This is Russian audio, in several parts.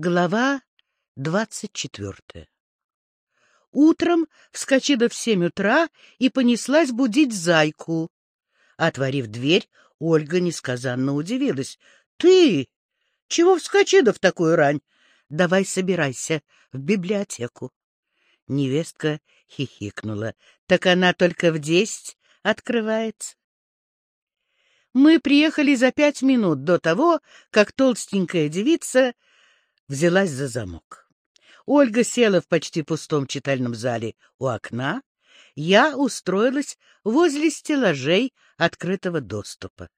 Глава двадцать четвертая Утром вскочила в семь утра и понеслась будить зайку. Отворив дверь, Ольга несказанно удивилась. — Ты? Чего вскочила в такую рань? Давай собирайся в библиотеку. Невестка хихикнула. — Так она только в десять открывается. Мы приехали за пять минут до того, как толстенькая девица взялась за замок. Ольга села в почти пустом читальном зале у окна, я устроилась возле стеллажей открытого доступа.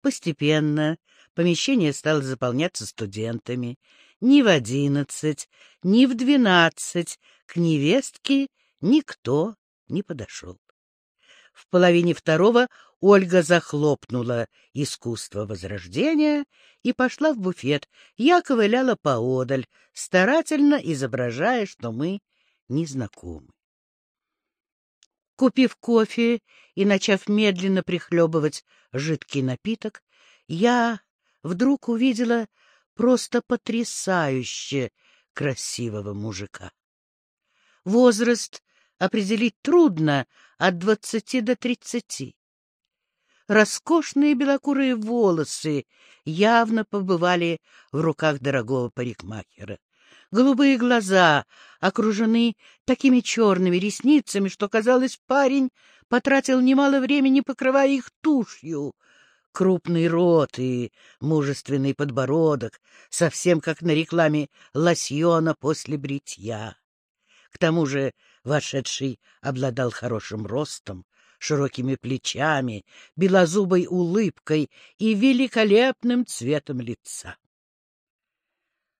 Постепенно помещение стало заполняться студентами. Ни в одиннадцать, ни в двенадцать к невестке никто не подошел. В половине второго Ольга захлопнула искусство возрождения и пошла в буфет. Я ковыляла поодаль, старательно изображая, что мы незнакомы. Купив кофе и начав медленно прихлебывать жидкий напиток, я вдруг увидела просто потрясающе красивого мужика. Возраст определить трудно от двадцати до тридцати. Роскошные белокурые волосы явно побывали в руках дорогого парикмахера. Голубые глаза окружены такими черными ресницами, что, казалось, парень потратил немало времени, покрывая их тушью. Крупный рот и мужественный подбородок, совсем как на рекламе лосьона после бритья. К тому же вошедший обладал хорошим ростом, широкими плечами, белозубой улыбкой и великолепным цветом лица.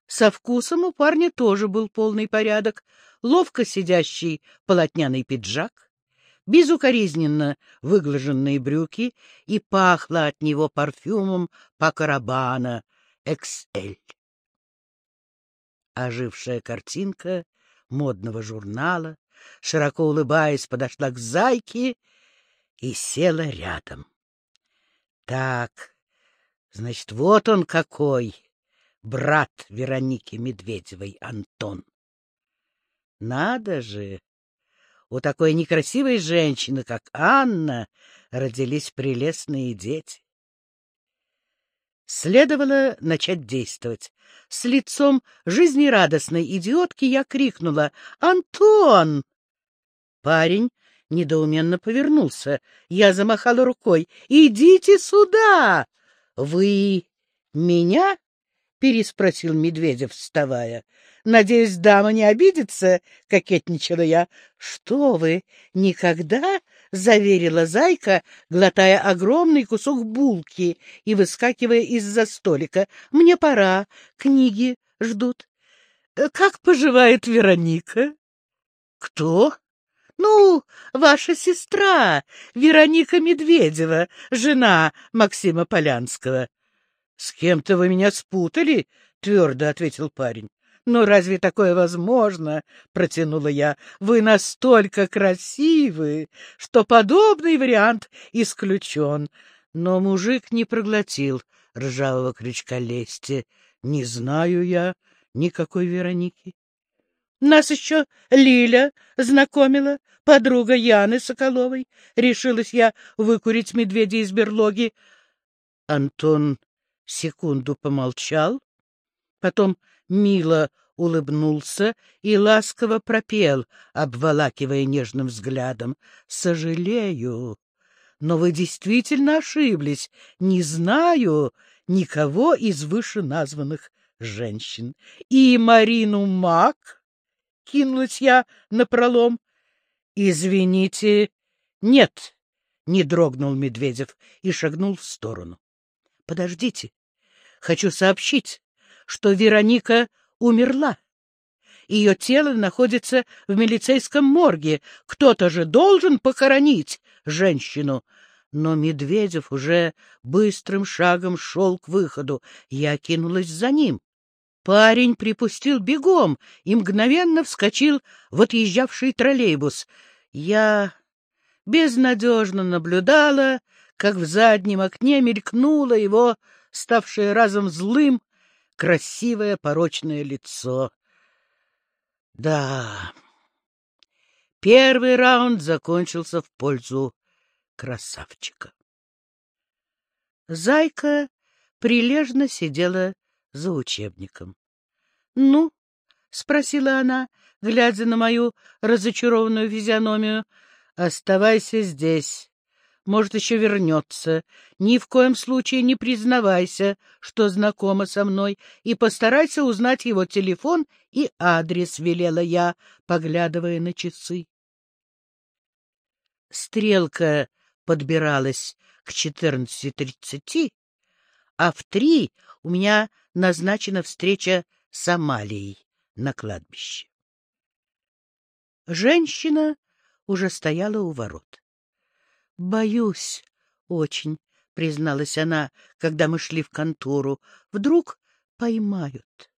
Со вкусом у парня тоже был полный порядок, ловко сидящий полотняный пиджак, безукоризненно выглаженные брюки и пахло от него парфюмом Пакарабана XL. Ожившая картинка модного журнала, широко улыбаясь, подошла к зайке и села рядом. Так, значит, вот он какой, брат Вероники Медведевой, Антон. Надо же! У такой некрасивой женщины, как Анна, родились прелестные дети. Следовало начать действовать. С лицом жизнерадостной идиотки я крикнула «Антон!». Парень недоуменно повернулся. Я замахала рукой. «Идите сюда!» «Вы меня?» — переспросил Медведев, вставая. «Надеюсь, дама не обидится?» — кокетничала я. «Что вы, никогда?» — заверила зайка, глотая огромный кусок булки и выскакивая из-за столика. «Мне пора, книги ждут». «Как поживает Вероника?» «Кто?» Ну, ваша сестра, Вероника Медведева, жена Максима Полянского. — С кем-то вы меня спутали, — твердо ответил парень. — Но разве такое возможно? — протянула я. — Вы настолько красивы, что подобный вариант исключен. Но мужик не проглотил ржавого крючка лести. Не знаю я никакой Вероники. Нас еще Лиля знакомила, подруга Яны Соколовой. Решилась я выкурить медведя из берлоги. Антон секунду помолчал, потом мило улыбнулся и ласково пропел, обволакивая нежным взглядом. — Сожалею, но вы действительно ошиблись. Не знаю никого из вышеназванных женщин. И Марину Мак — кинулась я напролом. — Извините, нет, — не дрогнул Медведев и шагнул в сторону. — Подождите, хочу сообщить, что Вероника умерла. Ее тело находится в милицейском морге. Кто-то же должен похоронить женщину. Но Медведев уже быстрым шагом шел к выходу. Я кинулась за ним. Парень припустил бегом и мгновенно вскочил в отъезжавший троллейбус. Я безнадежно наблюдала, как в заднем окне мелькнуло его, ставшее разом злым, красивое порочное лицо. Да, первый раунд закончился в пользу красавчика. Зайка прилежно сидела за учебником. — Ну? — спросила она, глядя на мою разочарованную физиономию. — Оставайся здесь. Может, еще вернется. Ни в коем случае не признавайся, что знакома со мной, и постарайся узнать его телефон и адрес, — велела я, поглядывая на часы. Стрелка подбиралась к четырнадцати тридцати, а в три у меня назначена встреча с Амалией на кладбище. Женщина уже стояла у ворот. — Боюсь очень, — призналась она, когда мы шли в контору. — Вдруг поймают.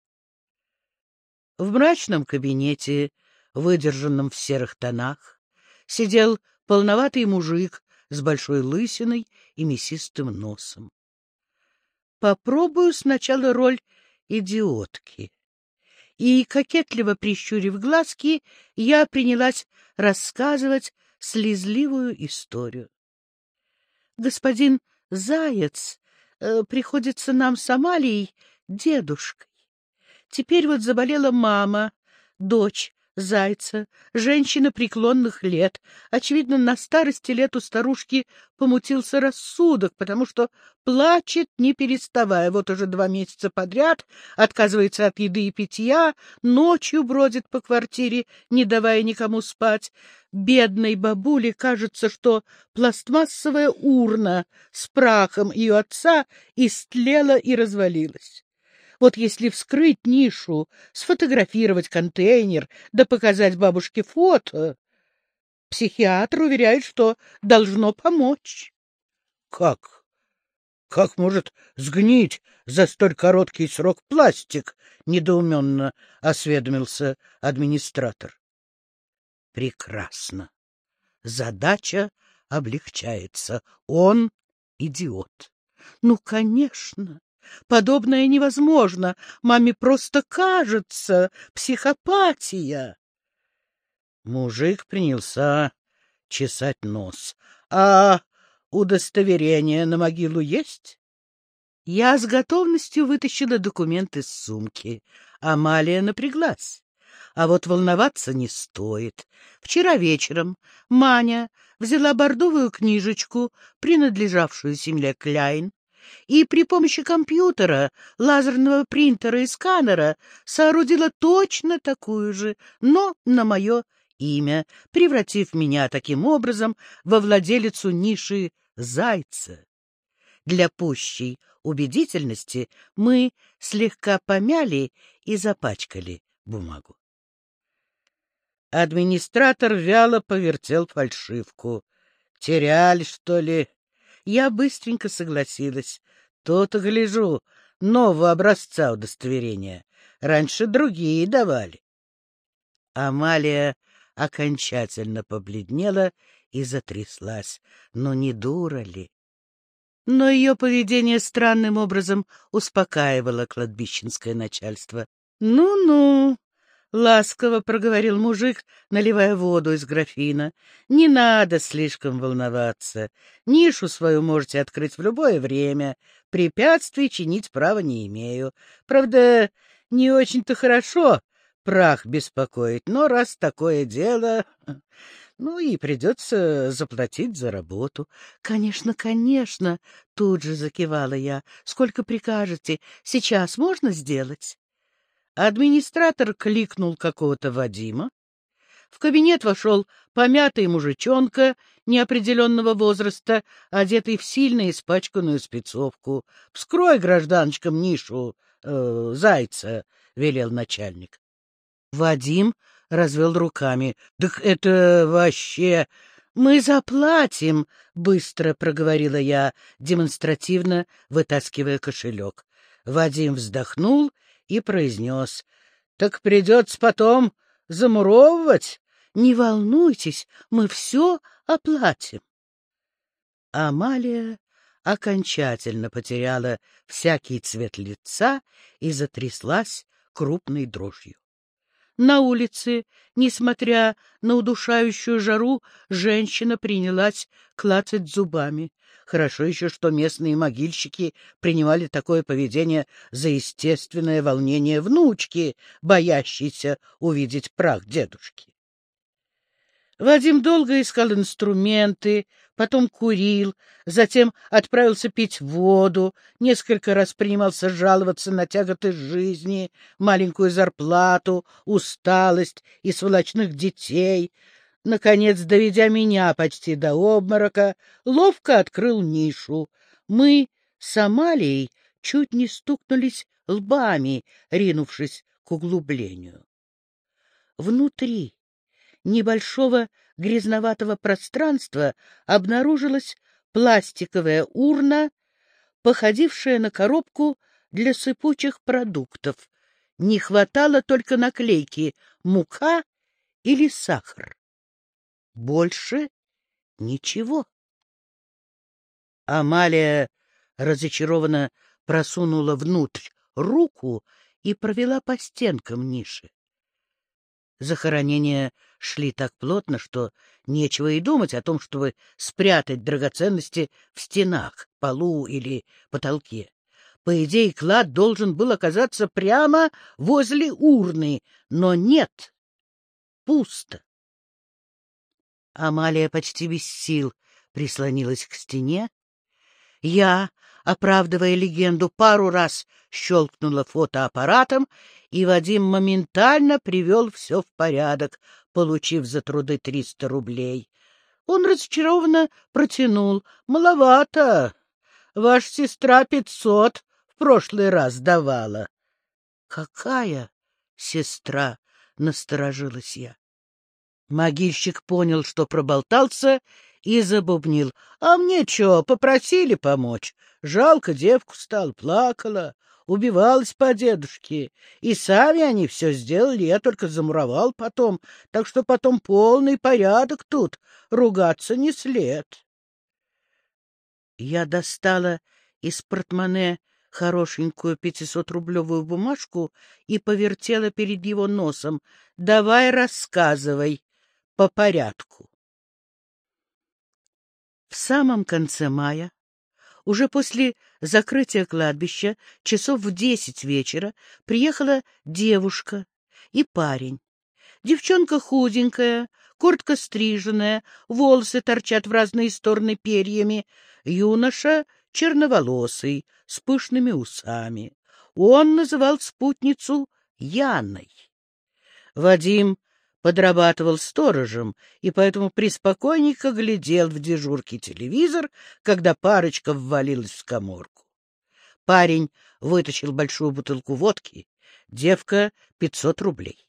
В мрачном кабинете, выдержанном в серых тонах, сидел полноватый мужик с большой лысиной и мясистым носом. Попробую сначала роль идиотки. И, кокетливо прищурив глазки, я принялась рассказывать слезливую историю. Господин Заяц э, приходится нам с Амалией дедушкой. Теперь вот заболела мама, дочь Зайца, женщина преклонных лет. Очевидно, на старости лет у старушки помутился рассудок, потому что плачет, не переставая. Вот уже два месяца подряд отказывается от еды и питья, ночью бродит по квартире, не давая никому спать. Бедной бабуле кажется, что пластмассовая урна с прахом ее отца истлела и развалилась. Вот если вскрыть нишу, сфотографировать контейнер, да показать бабушке фото, психиатр уверяет, что должно помочь. — Как? Как может сгнить за столь короткий срок пластик? — недоуменно осведомился администратор. — Прекрасно. Задача облегчается. Он идиот. Ну, конечно. Подобное невозможно. Маме просто кажется. Психопатия. Мужик принялся чесать нос. А удостоверение на могилу есть? Я с готовностью вытащила документ из сумки. Амалия напряглась. А вот волноваться не стоит. Вчера вечером Маня взяла бордовую книжечку, принадлежавшую семье Кляйн, и при помощи компьютера, лазерного принтера и сканера соорудила точно такую же, но на мое имя, превратив меня таким образом во владелицу ниши зайца. Для пущей убедительности мы слегка помяли и запачкали бумагу. Администратор вяло повертел фальшивку. «Теряли, что ли?» Я быстренько согласилась. То-то, гляжу, нового образца удостоверения. Раньше другие давали. Амалия окончательно побледнела и затряслась. Но не дура ли? Но ее поведение странным образом успокаивало кладбищенское начальство. «Ну-ну, — ласково проговорил мужик, наливая воду из графина. — Не надо слишком волноваться. Нишу свою можете открыть в любое время. Препятствий чинить права не имею. Правда, не очень-то хорошо прах беспокоить, но раз такое дело... Ну и придется заплатить за работу. — Конечно, конечно, — тут же закивала я. — Сколько прикажете? Сейчас можно сделать? Администратор кликнул какого-то Вадима. В кабинет вошел помятый мужичонка неопределенного возраста, одетый в сильно испачканную спецовку. — Вскрой гражданочкам нишу э, зайца, — велел начальник. Вадим развел руками. — Так это вообще... — Мы заплатим, — быстро проговорила я, демонстративно вытаскивая кошелек. Вадим вздохнул и произнес. — Так придется потом замуровывать. Не волнуйтесь, мы все оплатим. Амалия окончательно потеряла всякий цвет лица и затряслась крупной дрожью. На улице, несмотря на удушающую жару, женщина принялась клацать зубами. Хорошо еще, что местные могильщики принимали такое поведение за естественное волнение внучки, боящейся увидеть прах дедушки. Вадим долго искал инструменты, потом курил, затем отправился пить воду, несколько раз принимался жаловаться на тяготы жизни, маленькую зарплату, усталость и сволочных детей. Наконец, доведя меня почти до обморока, ловко открыл нишу. Мы с Амалией чуть не стукнулись лбами, ринувшись к углублению. Внутри небольшого грязноватого пространства обнаружилась пластиковая урна, походившая на коробку для сыпучих продуктов. Не хватало только наклейки «мука» или «сахар». Больше ничего. Амалия разочарованно просунула внутрь руку и провела по стенкам ниши. Захоронения шли так плотно, что нечего и думать о том, чтобы спрятать драгоценности в стенах, полу или потолке. По идее, клад должен был оказаться прямо возле урны, но нет, пусто. Амалия почти без сил прислонилась к стене. Я, оправдывая легенду, пару раз щелкнула фотоаппаратом и Вадим моментально привел все в порядок, получив за труды триста рублей. Он разочарованно протянул. — Маловато. Ваша сестра пятьсот в прошлый раз давала. — Какая сестра? — насторожилась я. Могильщик понял, что проболтался, и забубнил. — А мне чё, попросили помочь. Жалко девку стал, плакала убивалась по дедушке. И сами они все сделали, я только замуровал потом, так что потом полный порядок тут, ругаться не след. Я достала из портмоне хорошенькую пятисотрублевую бумажку и повертела перед его носом. «Давай рассказывай по порядку». В самом конце мая уже после закрытия кладбища, часов в десять вечера, приехала девушка и парень. Девчонка худенькая, куртка стриженная, волосы торчат в разные стороны перьями. Юноша черноволосый, с пышными усами. Он называл спутницу Яной. Вадим подрабатывал сторожем и поэтому приспокойненько глядел в дежурке телевизор, когда парочка ввалилась в скаморку. Парень вытащил большую бутылку водки, девка — пятьсот рублей.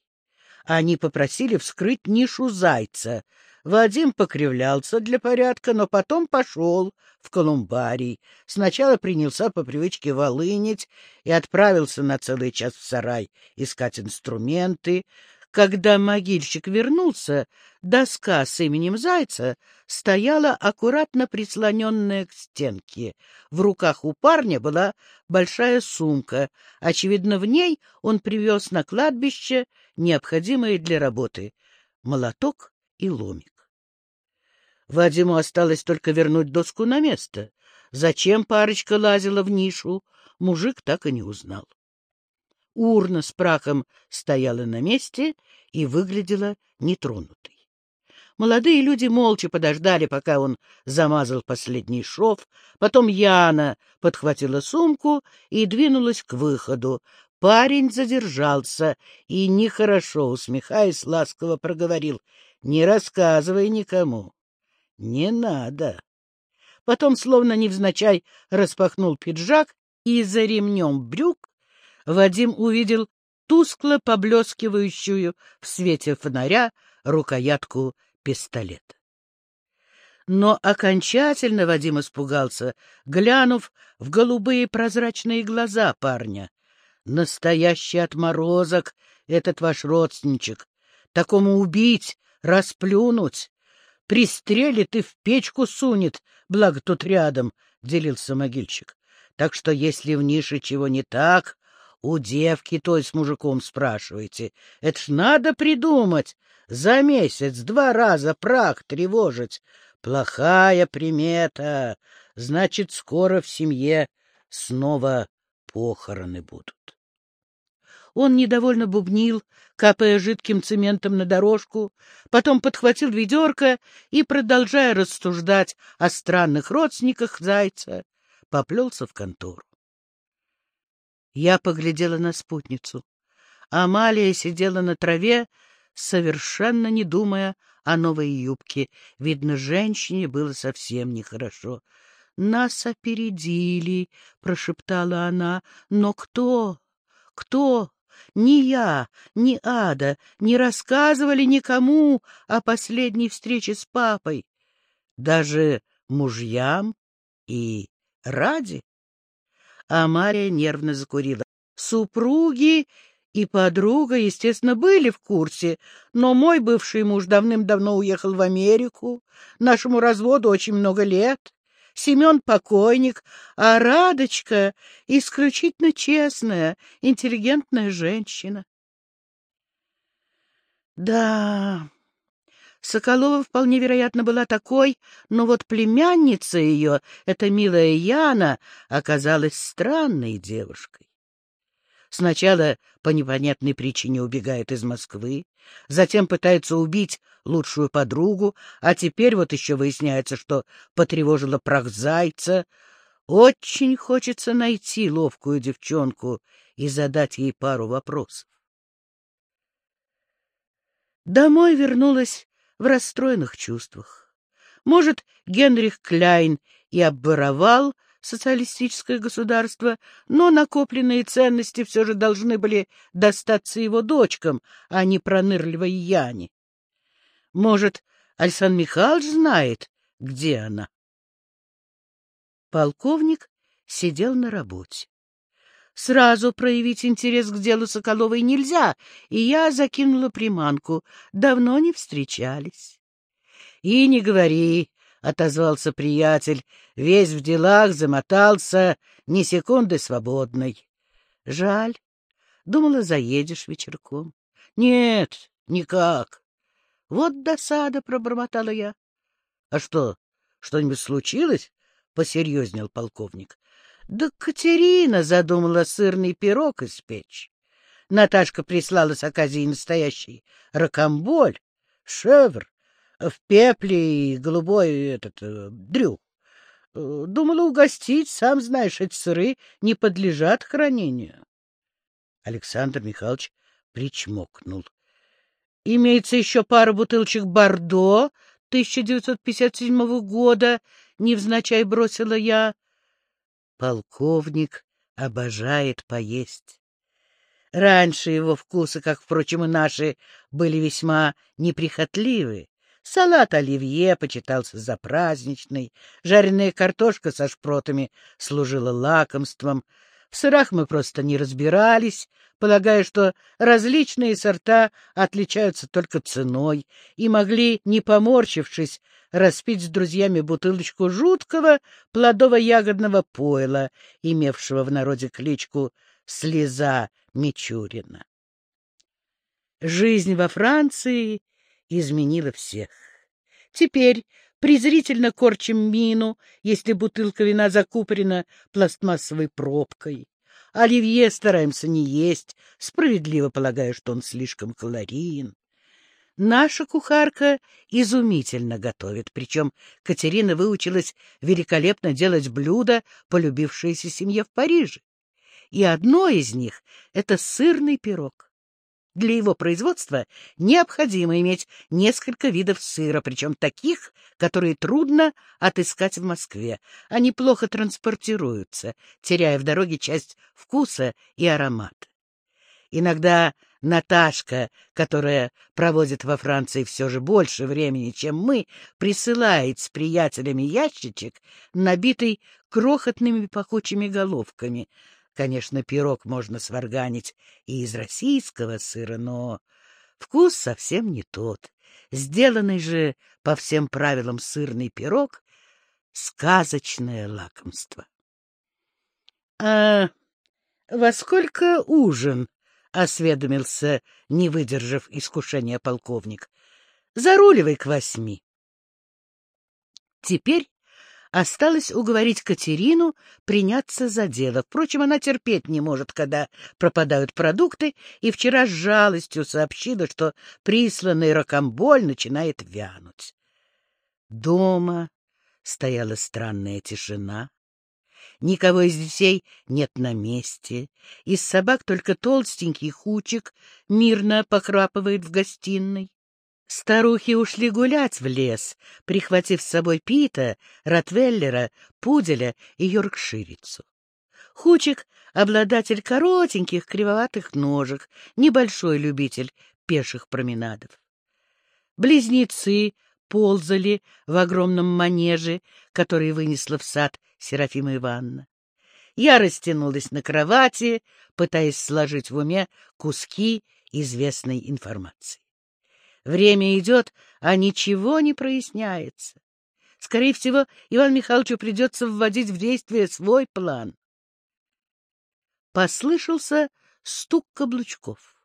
Они попросили вскрыть нишу зайца. Вадим покривлялся для порядка, но потом пошел в колумбарий. Сначала принялся по привычке волынить и отправился на целый час в сарай искать инструменты, когда могильщик вернулся, доска с именем Зайца стояла аккуратно прислоненная к стенке. В руках у парня была большая сумка. Очевидно, в ней он привез на кладбище необходимые для работы — молоток и ломик. Вадиму осталось только вернуть доску на место. Зачем парочка лазила в нишу, мужик так и не узнал. Урна с прахом стояла на месте и выглядела нетронутой. Молодые люди молча подождали, пока он замазал последний шов. Потом Яна подхватила сумку и двинулась к выходу. Парень задержался и, нехорошо усмехаясь, ласково проговорил. — Не рассказывай никому. — Не надо. Потом, словно невзначай, распахнул пиджак и за ремнем брюк Вадим увидел тускло поблескивающую в свете фонаря рукоятку пистолета. Но окончательно Вадим испугался, глянув в голубые прозрачные глаза парня. Настоящий отморозок этот ваш родственничек. Такому убить, расплюнуть. Пристрелит и в печку сунет, благо тут рядом. — делился могильщик. — Так что если в нише чего не так, у девки той с мужиком спрашивайте. Это ж надо придумать. За месяц два раза прах тревожить. Плохая примета. Значит, скоро в семье снова похороны будут. Он недовольно бубнил, капая жидким цементом на дорожку, потом подхватил ведерко и, продолжая рассуждать о странных родственниках зайца, поплелся в контору. Я поглядела на спутницу. Амалия сидела на траве, совершенно не думая о новой юбке. Видно, женщине было совсем нехорошо. «Нас опередили», — прошептала она. «Но кто? Кто? Ни я, ни Ада не рассказывали никому о последней встрече с папой, даже мужьям и ради». А Мария нервно закурила. Супруги и подруга, естественно, были в курсе, но мой бывший муж давным-давно уехал в Америку. Нашему разводу очень много лет. Семен покойник, а Радочка — исключительно честная, интеллигентная женщина. Да, Соколова вполне вероятно была такой, но вот племянница ее, эта милая Яна, оказалась странной девушкой. Сначала по непонятной причине убегает из Москвы, затем пытается убить лучшую подругу, а теперь вот еще выясняется, что потревожила прах зайца. Очень хочется найти ловкую девчонку и задать ей пару вопросов. Домой вернулась в расстроенных чувствах. Может, Генрих Кляйн и обворовал социалистическое государство, но накопленные ценности все же должны были достаться его дочкам, а не пронырливой Яне. Может, Александр Михайлович знает, где она? Полковник сидел на работе. Сразу проявить интерес к делу Соколовой нельзя, и я закинула приманку. Давно не встречались. — И не говори, — отозвался приятель, весь в делах замотался, ни секунды свободной. — Жаль. Думала, заедешь вечерком. — Нет, никак. — Вот досада, — пробормотала я. — А что, что-нибудь случилось? — посерьезнел полковник. — Да Катерина задумала сырный пирог испечь. Наташка прислала с Аказии настоящий ракомболь, шевр, в пепле и голубой этот э, дрю. Э, думала угостить, сам знаешь, эти сыры не подлежат хранению. Александр Михайлович причмокнул. Имеется еще пара бутылочек Бордо 1957 года, невзначай бросила я. Полковник обожает поесть. Раньше его вкусы, как, впрочем, и наши, были весьма неприхотливы. Салат оливье почитался за праздничный, жареная картошка со шпротами служила лакомством. В сырах мы просто не разбирались, полагая, что различные сорта отличаются только ценой, и могли, не поморщившись, распить с друзьями бутылочку жуткого плодово-ягодного пойла, имевшего в народе кличку «Слеза Мичурина». Жизнь во Франции изменила всех. Теперь презрительно корчим мину, если бутылка вина закупорена пластмассовой пробкой. Оливье стараемся не есть, справедливо полагая, что он слишком калорийен. Наша кухарка изумительно готовит, причем Катерина выучилась великолепно делать блюда, полюбившиеся семье в Париже. И одно из них — это сырный пирог. Для его производства необходимо иметь несколько видов сыра, причем таких, которые трудно отыскать в Москве. Они плохо транспортируются, теряя в дороге часть вкуса и аромата. Иногда Наташка, которая проводит во Франции все же больше времени, чем мы, присылает с приятелями ящичек, набитый крохотными пахучими головками — Конечно, пирог можно сварганить и из российского сыра, но вкус совсем не тот. Сделанный же по всем правилам сырный пирог сказочное лакомство. — А во сколько ужин? — осведомился, не выдержав искушения полковник. — Заруливай к восьми. Теперь осталось уговорить Катерину приняться за дело. Впрочем, она терпеть не может, когда пропадают продукты, и вчера с жалостью сообщила, что присланный ракомболь начинает вянуть. Дома стояла странная тишина. Никого из детей нет на месте. Из собак только толстенький хучик мирно похрапывает в гостиной. Старухи ушли гулять в лес, прихватив с собой Пита, Ротвеллера, Пуделя и Йоркширицу. Хучик — обладатель коротеньких кривоватых ножек, небольшой любитель пеших променадов. Близнецы ползали в огромном манеже, который вынесла в сад Серафима Ивановна. Я растянулась на кровати, пытаясь сложить в уме куски известной информации. Время идет, а ничего не проясняется. Скорее всего, Иван Михайловичу придется вводить в действие свой план. Послышался стук каблучков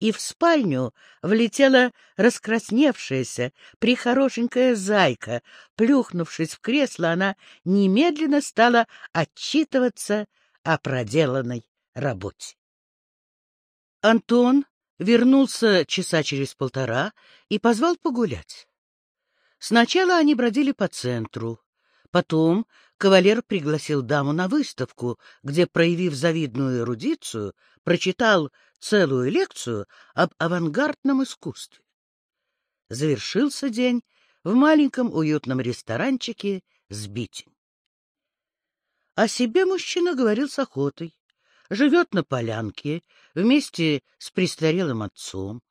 и в спальню влетела раскрасневшаяся, прихорошенькая зайка. Плюхнувшись в кресло, она немедленно стала отчитываться о проделанной работе. Антон вернулся часа через полтора и позвал погулять. Сначала они бродили по центру, потом кавалер пригласил даму на выставку, где, проявив завидную эрудицию, прочитал целую лекцию об авангардном искусстве. Завершился день в маленьком уютном ресторанчике «Сбитень». О себе мужчина говорил с охотой. Живет на полянке вместе с престарелым отцом.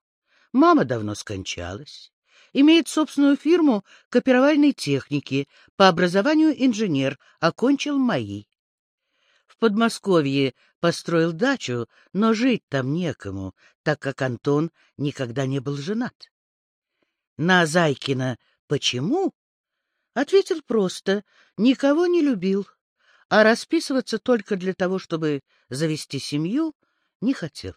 Мама давно скончалась. Имеет собственную фирму копировальной техники, по образованию инженер, окончил МАИ. В Подмосковье построил дачу, но жить там некому, так как Антон никогда не был женат. На Зайкина «почему?» ответил просто «никого не любил, а расписываться только для того, чтобы завести семью, не хотел».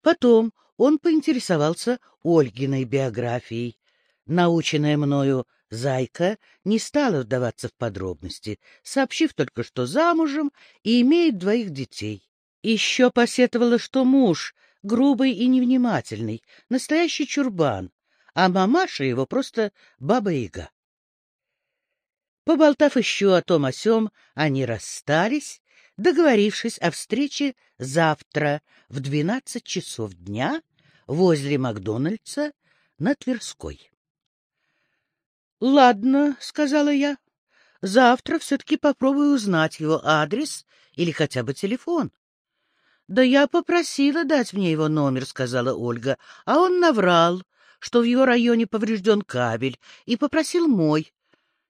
Потом он поинтересовался Ольгиной биографией. Наученная мною Зайка не стала вдаваться в подробности, сообщив только, что замужем и имеет двоих детей. Еще посетовала, что муж грубый и невнимательный, настоящий чурбан, а мамаша его просто баба-яга. Поболтав еще о том о сём, они расстались, договорившись о встрече завтра в двенадцать часов дня возле Макдональдса на Тверской. — Ладно, — сказала я. — Завтра все-таки попробую узнать его адрес или хотя бы телефон. — Да я попросила дать мне его номер, — сказала Ольга, — а он наврал, что в его районе поврежден кабель, и попросил мой. —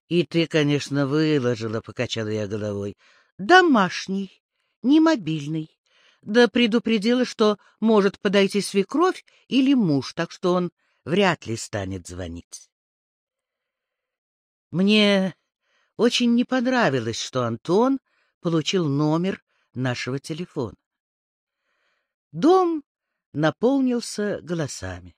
И ты, конечно, выложила, — покачала я головой. — Домашний, не мобильный. Да предупредила, что может подойти свекровь или муж, так что он вряд ли станет звонить. Мне очень не понравилось, что Антон получил номер нашего телефона. Дом наполнился голосами.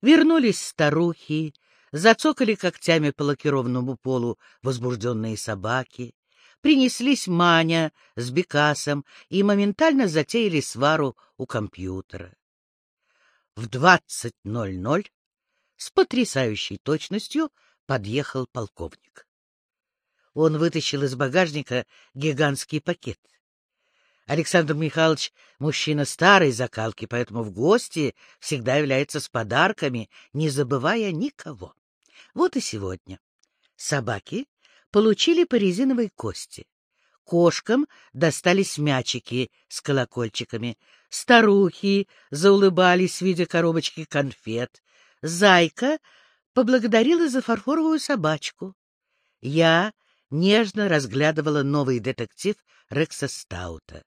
Вернулись старухи, зацокали когтями по лакированному полу возбужденные собаки, принеслись Маня с Бекасом и моментально затеяли свару у компьютера. В двадцать ноль ноль с потрясающей точностью подъехал полковник. Он вытащил из багажника гигантский пакет. Александр Михайлович — мужчина старой закалки, поэтому в гости всегда является с подарками, не забывая никого. Вот и сегодня. Собаки получили по резиновой кости. Кошкам достались мячики с колокольчиками. Старухи заулыбались, видя коробочки конфет. Зайка поблагодарила за фарфоровую собачку. Я нежно разглядывала новый детектив Рекса Стаута.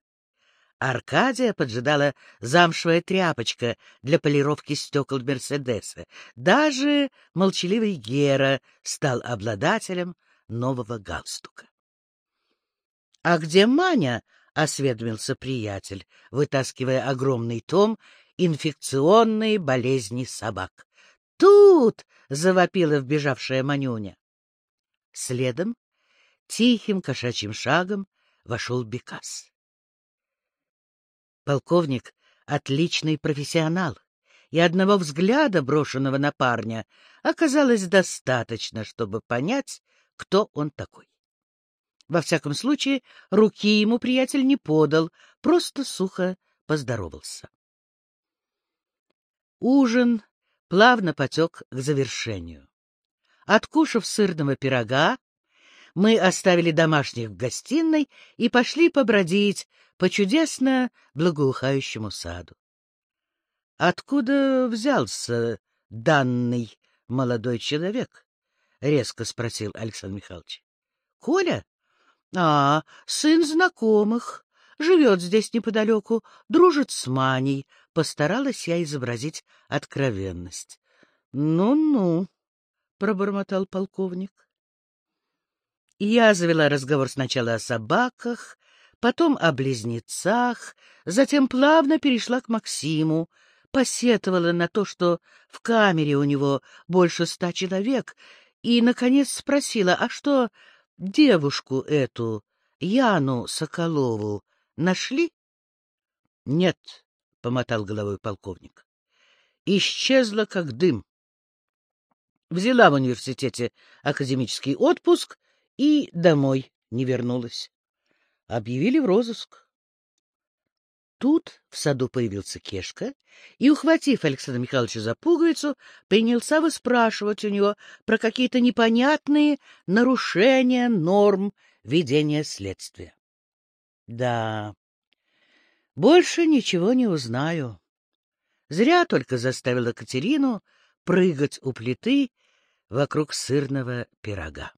Аркадия поджидала замшевая тряпочка для полировки стекол Мерседеса. Даже молчаливый Гера стал обладателем нового галстука. — А где Маня? — осведомился приятель, вытаскивая огромный том «Инфекционные болезни собак». «Тут!» — завопила вбежавшая Манюня. Следом, тихим кошачьим шагом, вошел Бекас. Полковник — отличный профессионал, и одного взгляда, брошенного на парня, оказалось достаточно, чтобы понять, кто он такой. Во всяком случае, руки ему приятель не подал, просто сухо поздоровался. Ужин плавно потек к завершению. Откушав сырного пирога, мы оставили домашних в гостиной и пошли побродить по чудесно благоухающему саду. — Откуда взялся данный молодой человек? — резко спросил Александр Михайлович. — Коля? — А, сын знакомых. Живет здесь неподалеку, дружит с Маней. Постаралась я изобразить откровенность. «Ну — Ну-ну, — пробормотал полковник. Я завела разговор сначала о собаках, потом о близнецах, затем плавно перешла к Максиму, посетовала на то, что в камере у него больше ста человек, и, наконец, спросила, а что девушку эту, Яну Соколову, нашли? — Нет, — помотал головой полковник. — Исчезла как дым. Взяла в университете академический отпуск и домой не вернулась. Объявили в розыск. Тут в саду появился Кешка и, ухватив Александра Михайловича за пуговицу, принялся выспрашивать у него про какие-то непонятные нарушения норм ведения следствия. Да, больше ничего не узнаю. Зря только заставила Катерину прыгать у плиты вокруг сырного пирога.